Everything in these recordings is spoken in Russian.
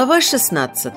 Глава 16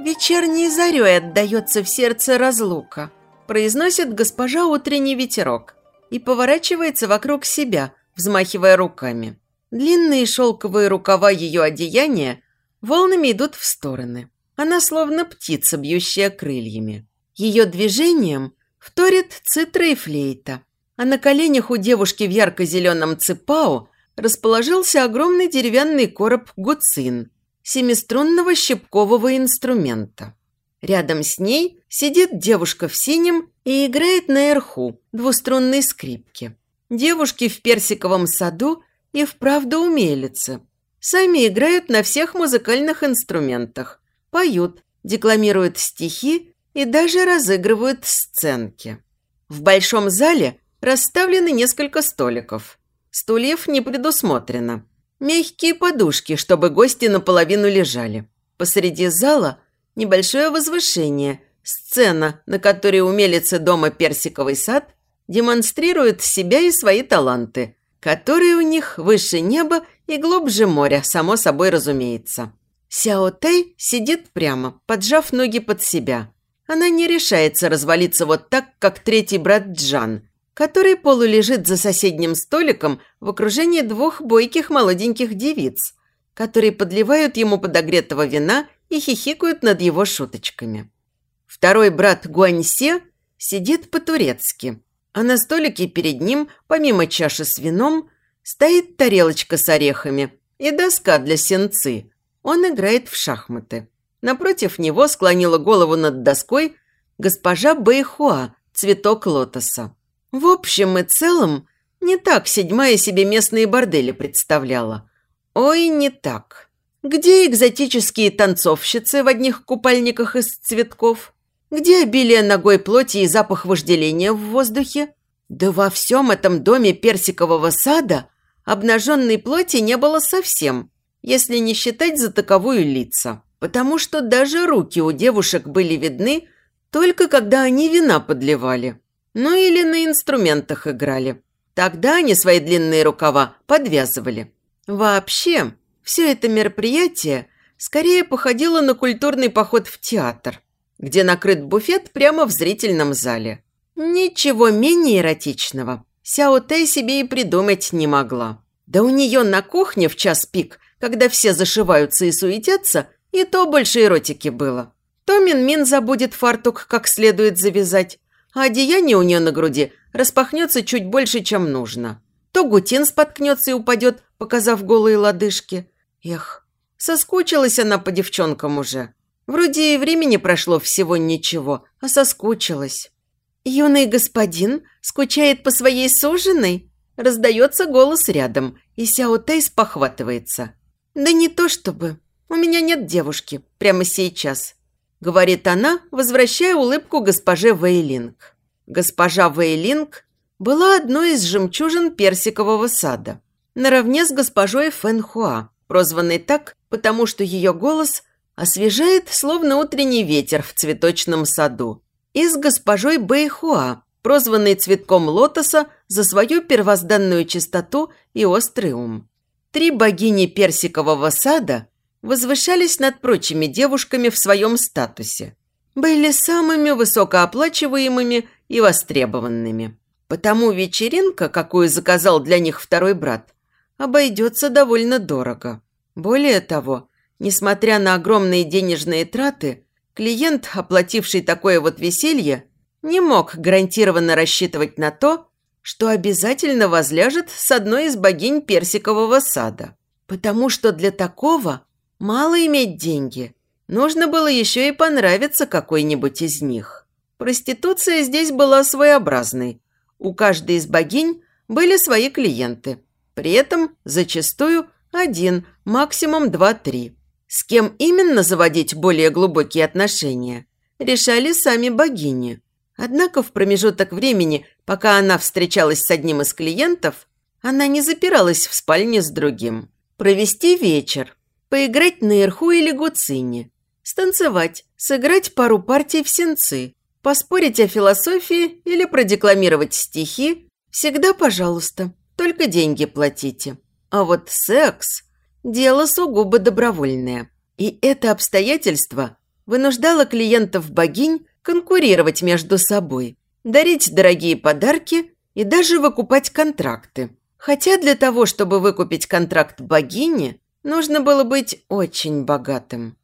«Вечерней зарей отдается в сердце разлука», произносит госпожа утренний ветерок и поворачивается вокруг себя, взмахивая руками. Длинные шелковые рукава ее одеяния волнами идут в стороны. Она словно птица, бьющая крыльями. Ее движением вторит цитра и флейта, а на коленях у девушки в ярко-зеленом цепау расположился огромный деревянный короб гуцин, семиструнного щипкового инструмента. Рядом с ней сидит девушка в синем и играет на эрху, двуструнной скрипке. Девушки в персиковом саду и вправду умелицы. Сами играют на всех музыкальных инструментах, поют, декламируют стихи и даже разыгрывают сценки. В большом зале расставлены несколько столиков. Стульев не предусмотрено. Мягкие подушки, чтобы гости наполовину лежали. Посреди зала небольшое возвышение, сцена, на которой умелицы дома «Персиковый сад» демонстрируют себя и свои таланты, которые у них выше неба и глубже моря, само собой разумеется. Сяо Тэй сидит прямо, поджав ноги под себя. Она не решается развалиться вот так, как третий брат Джан, который полулежит за соседним столиком в окружении двух бойких молоденьких девиц, которые подливают ему подогретого вина и хихикают над его шуточками. Второй брат Гуаньсе сидит по-турецки, а на столике перед ним, помимо чаши с вином, стоит тарелочка с орехами и доска для сенцы. Он играет в шахматы. Напротив него склонила голову над доской госпожа Бэйхуа, цветок лотоса. В общем и целом, не так седьмая себе местные бордели представляла. Ой, не так. Где экзотические танцовщицы в одних купальниках из цветков? Где обилие ногой плоти и запах вожделения в воздухе? Да во всем этом доме персикового сада обнаженной плоти не было совсем, если не считать за таковую лица. Потому что даже руки у девушек были видны только когда они вина подливали. Ну или на инструментах играли. Тогда они свои длинные рукава подвязывали. Вообще, все это мероприятие скорее походило на культурный поход в театр, где накрыт буфет прямо в зрительном зале. Ничего менее эротичного Сяо Тэй себе и придумать не могла. Да у нее на кухне в час пик, когда все зашиваются и суетятся, и то больше эротики было. То Мин Мин забудет фартук как следует завязать, а одеяние у нее на груди распахнется чуть больше, чем нужно. То Гутин споткнется и упадет, показав голые лодыжки. Эх, соскучилась она по девчонкам уже. Вроде и времени прошло всего ничего, а соскучилась. «Юный господин скучает по своей суженой?» Раздается голос рядом, и Сяо Тэй спохватывается. «Да не то чтобы. У меня нет девушки. Прямо сейчас. – говорит она, возвращая улыбку госпоже Вейлинг. Госпожа Вейлинг была одной из жемчужин персикового сада, наравне с госпожой Фэнхуа, прозванной так, потому что ее голос освежает, словно утренний ветер в цветочном саду, и с госпожой Бэйхуа, прозванной цветком лотоса за свою первозданную чистоту и острый ум. Три богини персикового сада – возвышались над прочими девушками в своем статусе. Были самыми высокооплачиваемыми и востребованными. Потому вечеринка, какую заказал для них второй брат, обойдется довольно дорого. Более того, несмотря на огромные денежные траты, клиент, оплативший такое вот веселье, не мог гарантированно рассчитывать на то, что обязательно возляжет с одной из богинь персикового сада. Потому что для такого Мало иметь деньги. Нужно было еще и понравиться какой-нибудь из них. Проституция здесь была своеобразной. У каждой из богинь были свои клиенты. При этом зачастую один, максимум два-три. С кем именно заводить более глубокие отношения, решали сами богини. Однако в промежуток времени, пока она встречалась с одним из клиентов, она не запиралась в спальне с другим. Провести вечер, поиграть на эрху или гуцине, станцевать, сыграть пару партий в сенцы, поспорить о философии или продекламировать стихи, Всегда пожалуйста, только деньги платите. А вот секс – дело сугубо добровольное. И это обстоятельство вынуждало клиентов-богинь конкурировать между собой, дарить дорогие подарки и даже выкупать контракты. Хотя для того, чтобы выкупить контракт богини, нужно было быть очень богатым.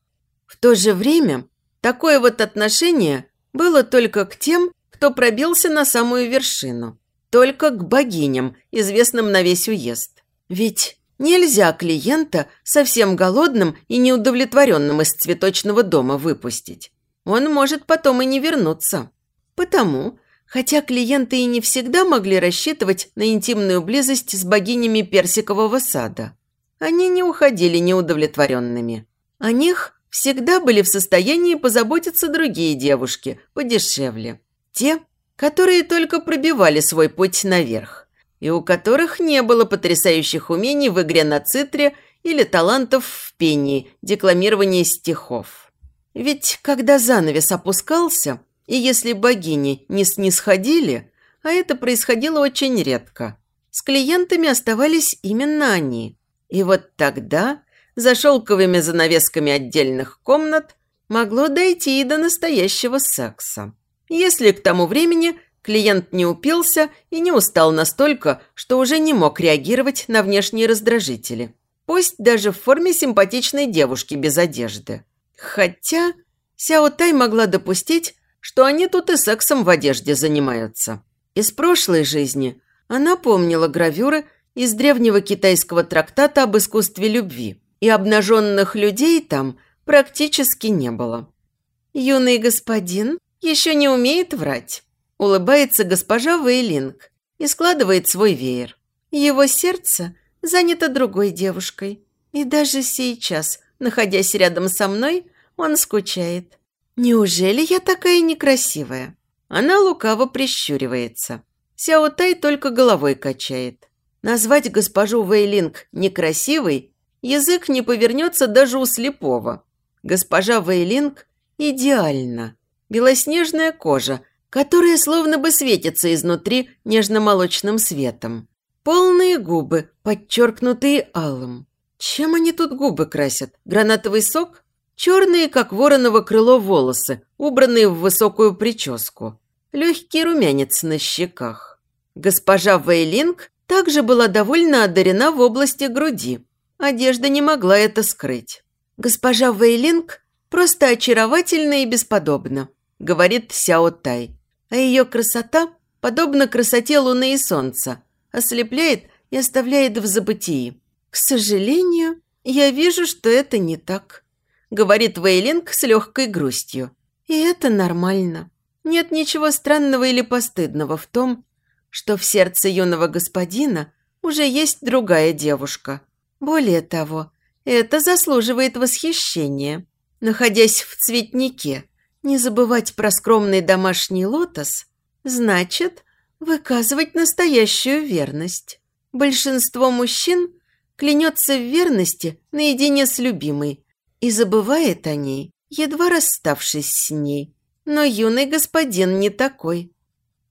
В то же время такое вот отношение было только к тем, кто пробился на самую вершину. Только к богиням, известным на весь уезд. Ведь нельзя клиента совсем голодным и неудовлетворенным из цветочного дома выпустить. Он может потом и не вернуться. Потому, хотя клиенты и не всегда могли рассчитывать на интимную близость с богинями персикового сада, они не уходили неудовлетворенными. О них всегда были в состоянии позаботиться другие девушки, подешевле. Те, которые только пробивали свой путь наверх, и у которых не было потрясающих умений в игре на цитре или талантов в пении, декламировании стихов. Ведь когда занавес опускался, и если богини не снисходили, а это происходило очень редко, с клиентами оставались именно они. И вот тогда за шелковыми занавесками отдельных комнат могло дойти и до настоящего секса. Если к тому времени клиент не упился и не устал настолько, что уже не мог реагировать на внешние раздражители. Пусть даже в форме симпатичной девушки без одежды. Хотя Сяо Тай могла допустить, что они тут и сексом в одежде занимаются. Из прошлой жизни она помнила гравюры из древнего китайского трактата об искусстве любви – и обнаженных людей там практически не было. «Юный господин еще не умеет врать», – улыбается госпожа Вейлинг и складывает свой веер. Его сердце занято другой девушкой. И даже сейчас, находясь рядом со мной, он скучает. «Неужели я такая некрасивая?» Она лукаво прищуривается. Сяо Тай только головой качает. Назвать госпожу Вейлинг некрасивой Язык не повернется даже у слепого. Госпожа Вейлинг идеальна. Белоснежная кожа, которая словно бы светится изнутри нежно-молочным светом. Полные губы, подчеркнутые алым. Чем они тут губы красят? Гранатовый сок? Черные, как вороново крыло, волосы, убранные в высокую прическу. Легкий румянец на щеках. Госпожа Вейлинг также была довольно одарена в области груди. Одежда не могла это скрыть. «Госпожа Вейлинг просто очаровательна и бесподобна», – говорит Сяо Тай. А ее красота подобна красоте луны и солнца, ослепляет и оставляет в забытии. «К сожалению, я вижу, что это не так», – говорит Вейлинг с легкой грустью. «И это нормально. Нет ничего странного или постыдного в том, что в сердце юного господина уже есть другая девушка – более того, это заслуживает восхищения. Находясь в цветнике, не забывать про скромный домашний лотос значит выказывать настоящую верность. Большинство мужчин клянется в верности наедине с любимой и забывает о ней, едва расставшись с ней. Но юный господин не такой.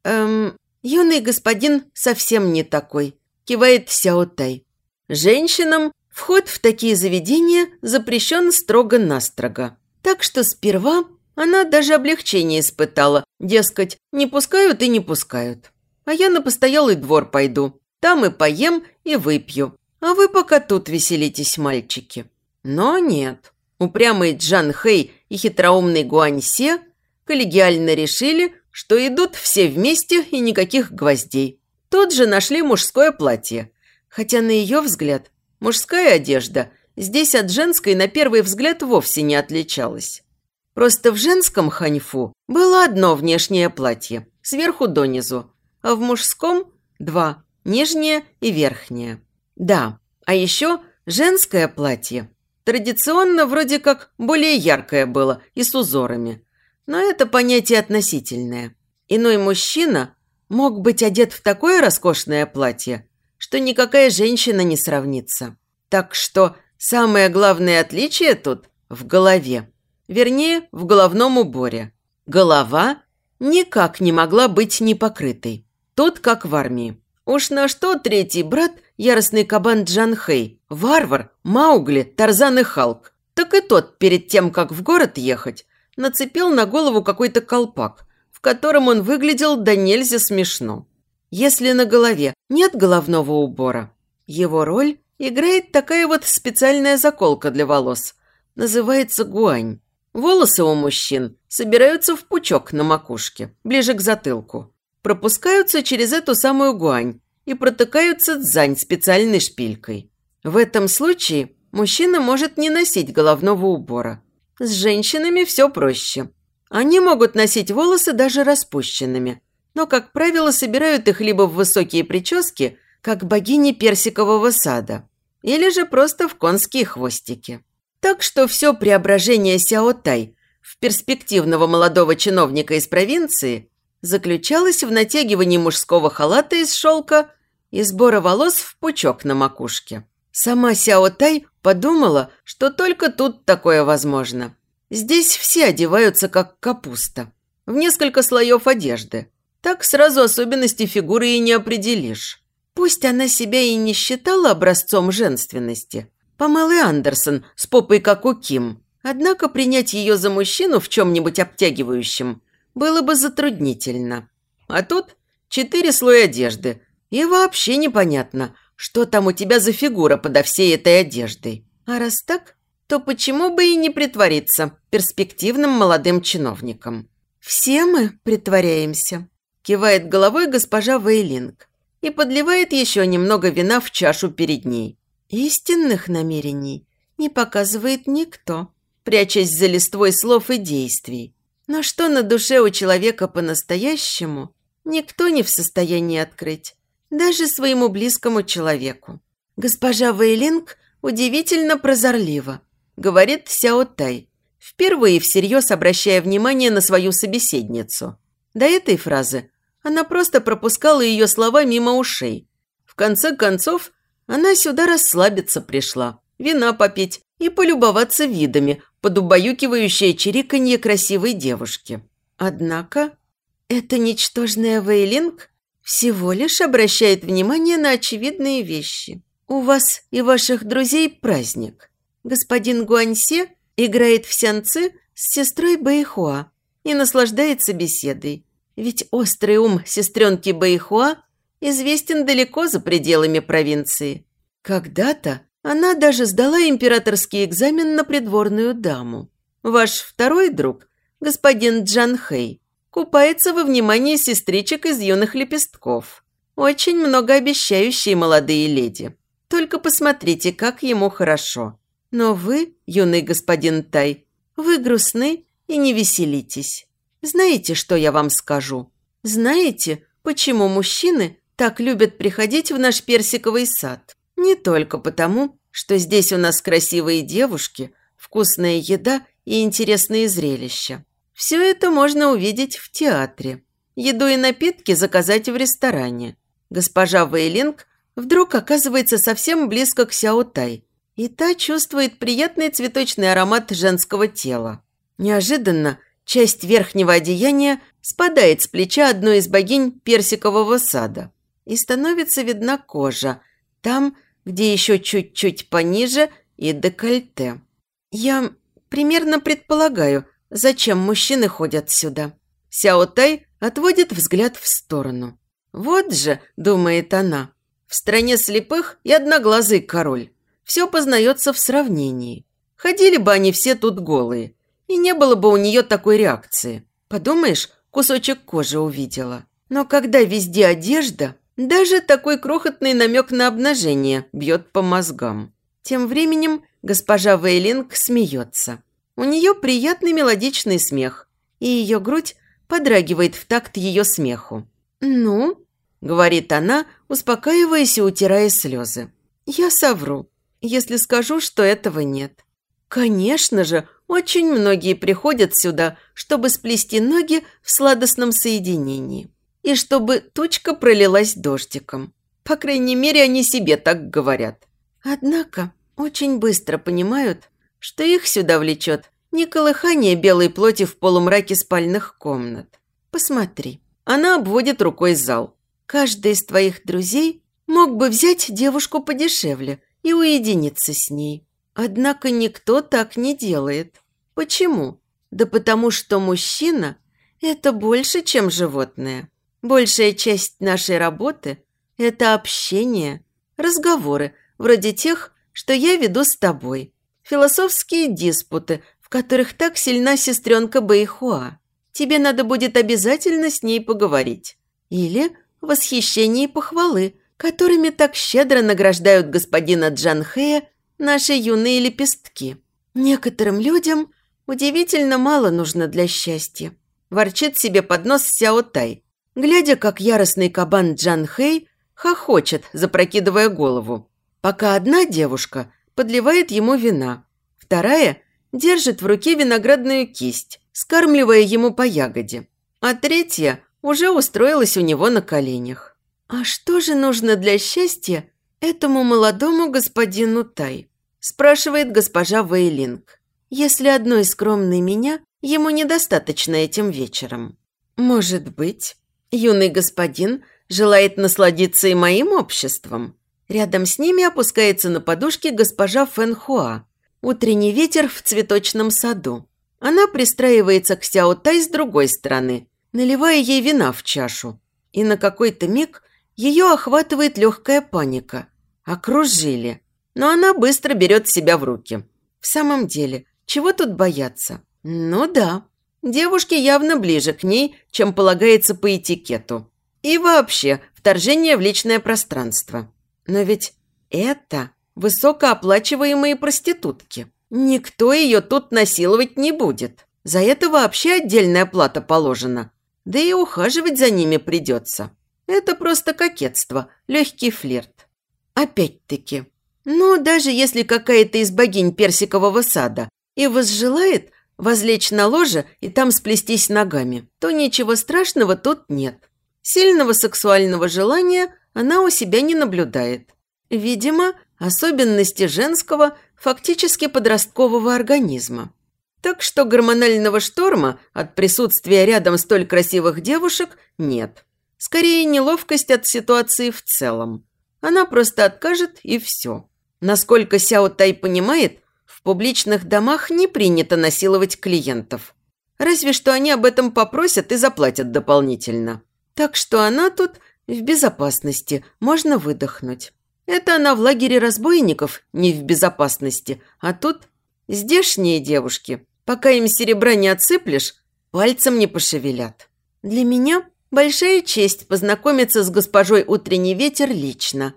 Эм, юный господин совсем не такой, кивает Сяотай. Женщинам вход в такие заведения запрещен строго-настрого. Так что сперва она даже облегчение испытала, дескать, не пускают и не пускают. А я на постоялый двор пойду, там и поем, и выпью. А вы пока тут веселитесь, мальчики. Но нет. Упрямый Джан Хэй и хитроумный Гуань Се коллегиально решили, что идут все вместе и никаких гвоздей. Тут же нашли мужское платье, Хотя на ее взгляд мужская одежда здесь от женской на первый взгляд вовсе не отличалась. Просто в женском ханьфу было одно внешнее платье, сверху донизу, а в мужском – два, нижнее и верхнее. Да, а еще женское платье. Традиционно вроде как более яркое было и с узорами. Но это понятие относительное. Иной мужчина мог быть одет в такое роскошное платье, что никакая женщина не сравнится. Так что самое главное отличие тут в голове. Вернее, в головном уборе. Голова никак не могла быть непокрытой. Тут как в армии. Уж на что третий брат, яростный кабан Джанхэй, варвар, Маугли, Тарзан и Халк, так и тот перед тем, как в город ехать, нацепил на голову какой-то колпак, в котором он выглядел да нельзя смешно. Если на голове нет головного убора, его роль играет такая вот специальная заколка для волос. Называется гуань. Волосы у мужчин собираются в пучок на макушке, ближе к затылку. Пропускаются через эту самую гуань и протыкаются дзань специальной шпилькой. В этом случае мужчина может не носить головного убора. С женщинами все проще. Они могут носить волосы даже распущенными, но, как правило, собирают их либо в высокие прически, как богини персикового сада, или же просто в конские хвостики. Так что все преображение Сяо Тай в перспективного молодого чиновника из провинции заключалось в натягивании мужского халата из шелка и сбора волос в пучок на макушке. Сама Сяо Тай подумала, что только тут такое возможно. Здесь все одеваются как капуста, в несколько слоев одежды. Так сразу особенности фигуры и не определишь. Пусть она себя и не считала образцом женственности, Помалый Андерсон с попой как у Ким. Однако принять ее за мужчину в чем-нибудь обтягивающем было бы затруднительно. А тут четыре слоя одежды. И вообще непонятно, что там у тебя за фигура подо всей этой одеждой. А раз так, то почему бы и не притвориться перспективным молодым чиновником? «Все мы притворяемся», – кивает головой госпожа Вейлинг и подливает еще немного вина в чашу перед ней. Истинных намерений не показывает никто, прячась за листвой слов и действий. Но что на душе у человека по-настоящему, никто не в состоянии открыть, даже своему близкому человеку. Госпожа Вейлинг удивительно прозорлива, говорит Сяо Тай, впервые всерьез обращая внимание на свою собеседницу. До этой фразы она просто пропускала ее слова мимо ушей. В конце концов, она сюда расслабиться пришла, вина попить и полюбоваться видами под убаюкивающее чириканье красивой девушки. Однако эта ничтожная Вейлинг всего лишь обращает внимание на очевидные вещи. У вас и ваших друзей праздник. Господин Гуаньсе играет в сянцы с сестрой Бэйхуа и наслаждается беседой. Ведь острый ум сестренки Бэйхуа известен далеко за пределами провинции. Когда-то она даже сдала императорский экзамен на придворную даму. Ваш второй друг, господин Джан Хэй, купается во внимании сестричек из юных лепестков. Очень многообещающие молодые леди. Только посмотрите, как ему хорошо. Но вы, юный господин Тай, вы грустны и не веселитесь. Знаете, что я вам скажу? Знаете, почему мужчины так любят приходить в наш персиковый сад. Не только потому, что здесь у нас красивые девушки, вкусная еда и интересные зрелища. Все это можно увидеть в театре. Еду и напитки заказать в ресторане. Госпожа Вейлинг вдруг оказывается совсем близко к Сяо Тай, и та чувствует приятный цветочный аромат женского тела. Неожиданно часть верхнего одеяния спадает с плеча одной из богинь персикового сада и становится видна кожа, там, где еще чуть-чуть пониже и декольте. Я примерно предполагаю, зачем мужчины ходят сюда. Сяо Тай отводит взгляд в сторону. Вот же, думает она, в стране слепых и одноглазый король. Все познается в сравнении. Ходили бы они все тут голые, и не было бы у нее такой реакции. Подумаешь, кусочек кожи увидела. Но когда везде одежда, даже такой крохотный намек на обнажение бьет по мозгам. Тем временем госпожа Вейлинг смеется. У нее приятный мелодичный смех, и ее грудь подрагивает в такт ее смеху. «Ну?» – говорит она, успокаиваясь и утирая слезы. «Я совру, если скажу, что этого нет. Конечно же, очень многие приходят сюда, чтобы сплести ноги в сладостном соединении и чтобы тучка пролилась дождиком. По крайней мере, они себе так говорят. Однако очень быстро понимают, что их сюда влечет не колыхание белой плоти в полумраке спальных комнат. Посмотри. Она обводит рукой зал. Каждый из твоих друзей мог бы взять девушку подешевле и уединиться с ней. Однако никто так не делает. Почему? Да потому что мужчина – это больше, чем животное. Большая часть нашей работы – это общение, разговоры, вроде тех, что я веду с тобой, философские диспуты, в которых так сильна сестренка Бэйхуа. Тебе надо будет обязательно с ней поговорить. Или восхищение и похвалы, которыми так щедро награждают господина Джанхея наши юные лепестки. Некоторым людям удивительно мало нужно для счастья. Ворчит себе под нос Сяо Тай, глядя, как яростный кабан Джанхэй хохочет, запрокидывая голову, пока одна девушка подливает ему вина, вторая держит в руке виноградную кисть, скармливая ему по ягоде, а третья уже устроилась у него на коленях. «А что же нужно для счастья этому молодому господину Тай?» спрашивает госпожа Вейлинг. «Если одной скромной меня ему недостаточно этим вечером». «Может быть, юный господин желает насладиться и моим обществом?» Рядом с ними опускается на подушке госпожа Фэнхуа. Утренний ветер в цветочном саду. Она пристраивается к Сяо Тай с другой стороны, наливая ей вина в чашу. И на какой-то миг ее охватывает легкая паника. Окружили. Но она быстро берет себя в руки. В самом деле, чего тут бояться? Ну да, девушке явно ближе к ней, чем полагается по этикету. И вообще, вторжение в личное пространство. Но ведь это высокооплачиваемые проститутки. Никто ее тут насиловать не будет. За это вообще отдельная плата положена. Да и ухаживать за ними придется. Это просто кокетство, легкий флирт. Опять-таки, ну, даже если какая-то из богинь персикового сада и возжелает возлечь на ложе и там сплестись ногами, то ничего страшного тут нет. Сильного сексуального желания она у себя не наблюдает. Видимо, особенности женского, фактически подросткового организма. Так что гормонального шторма от присутствия рядом столь красивых девушек нет. Скорее, неловкость от ситуации в целом. Она просто откажет и все. Насколько Сяо Тай понимает, в публичных домах не принято насиловать клиентов. Разве что они об этом попросят и заплатят дополнительно. Так что она тут в безопасности, можно выдохнуть. Это она в лагере разбойников не в безопасности, а тут здешние девушки Пока им серебра не отсыплешь, пальцем не пошевелят. Для меня большая честь познакомиться с госпожой Утренний ветер лично,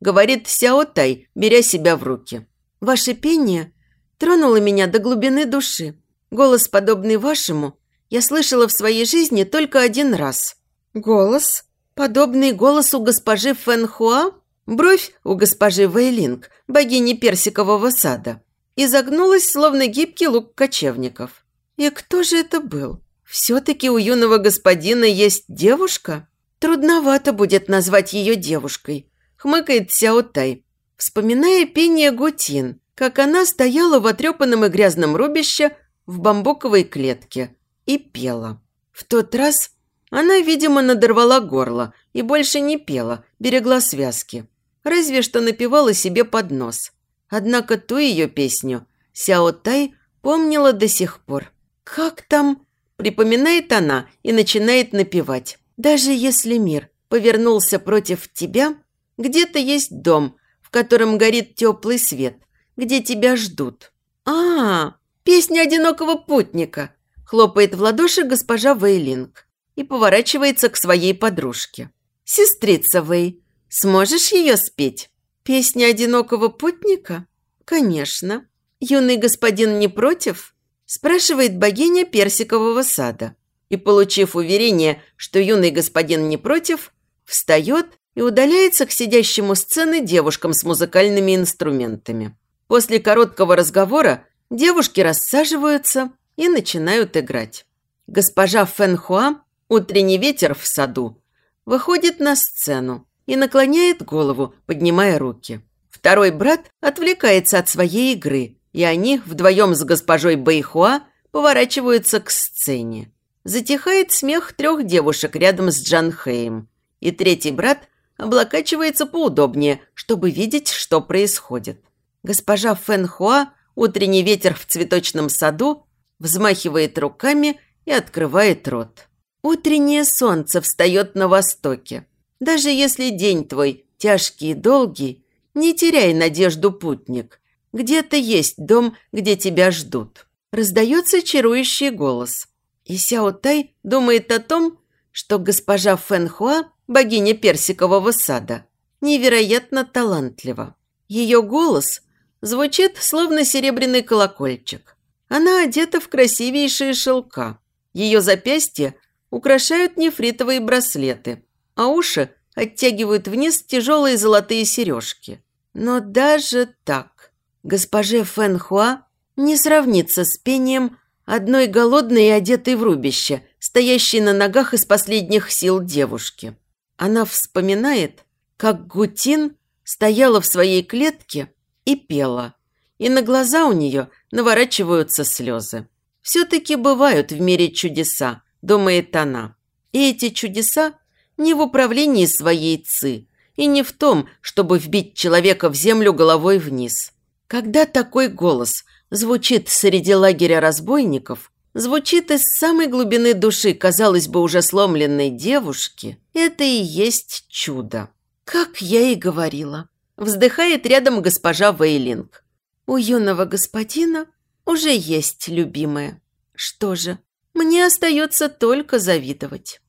говорит Сяо Тай, беря себя в руки. Ваше пение тронуло меня до глубины души. Голос, подобный вашему, я слышала в своей жизни только один раз. Голос, подобный голосу госпожи Фэнхуа? Бровь у госпожи Вейлинг, богини персикового сада изогнулась, словно гибкий лук кочевников. И кто же это был? Все-таки у юного господина есть девушка? Трудновато будет назвать ее девушкой, хмыкает Сяо Тай, вспоминая пение Гутин, как она стояла в отрепанном и грязном рубище в бамбуковой клетке и пела. В тот раз она, видимо, надорвала горло и больше не пела, берегла связки. Разве что напевала себе под нос. Однако ту ее песню Сяо Тай помнила до сих пор. «Как там?» – припоминает она и начинает напевать. «Даже если мир повернулся против тебя, где-то есть дом, в котором горит теплый свет, где тебя ждут». «А, песня одинокого путника!» – хлопает в ладоши госпожа Вейлинг и поворачивается к своей подружке. «Сестрица Вей, сможешь ее спеть?» «Песня одинокого путника?» «Конечно. Юный господин не против?» спрашивает богиня персикового сада. И, получив уверение, что юный господин не против, встает и удаляется к сидящему сцены девушкам с музыкальными инструментами. После короткого разговора девушки рассаживаются и начинают играть. Госпожа Фэнхуа, утренний ветер в саду, выходит на сцену и наклоняет голову, поднимая руки. Второй брат отвлекается от своей игры, и они вдвоем с госпожой Бэйхуа поворачиваются к сцене. Затихает смех трех девушек рядом с Джан Хэем, и третий брат облокачивается поудобнее, чтобы видеть, что происходит. Госпожа Фэнхуа, утренний ветер в цветочном саду, взмахивает руками и открывает рот. Утреннее солнце встает на востоке. Даже если день твой тяжкий и долгий, не теряй надежду, путник. Где-то есть дом, где тебя ждут. Раздается чарующий голос. И Сяо Тай думает о том, что госпожа Фэнхуа, богиня персикового сада, невероятно талантлива. Ее голос звучит, словно серебряный колокольчик. Она одета в красивейшие шелка. Ее запястья украшают нефритовые браслеты, а уши оттягивают вниз тяжелые золотые сережки. Но даже так госпоже Фэнхуа не сравнится с пением одной голодной и одетой в рубище, стоящей на ногах из последних сил девушки. Она вспоминает, как Гутин стояла в своей клетке и пела, и на глаза у нее наворачиваются слезы. Все-таки бывают в мире чудеса, думает она. И эти чудеса не в управлении своей ци, и не в том, чтобы вбить человека в землю головой вниз. Когда такой голос звучит среди лагеря разбойников, звучит из самой глубины души, казалось бы, уже сломленной девушки, это и есть чудо. Как я и говорила. Вздыхает рядом госпожа Вейлинг. У юного господина уже есть любимая. Что же, мне остается только завидовать.